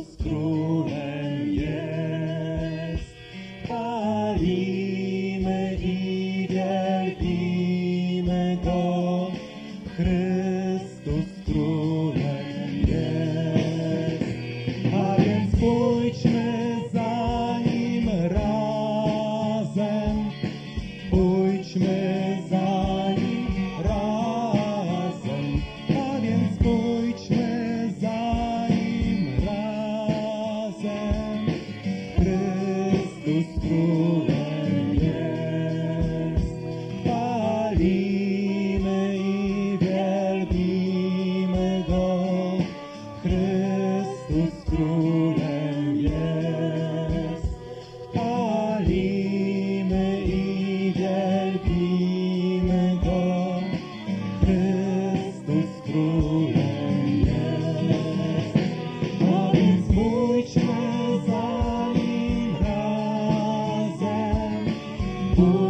سرو رہے ہاری مہی ری میں دسترو رہے پوچھ میں زائم را سوچ میں Oh.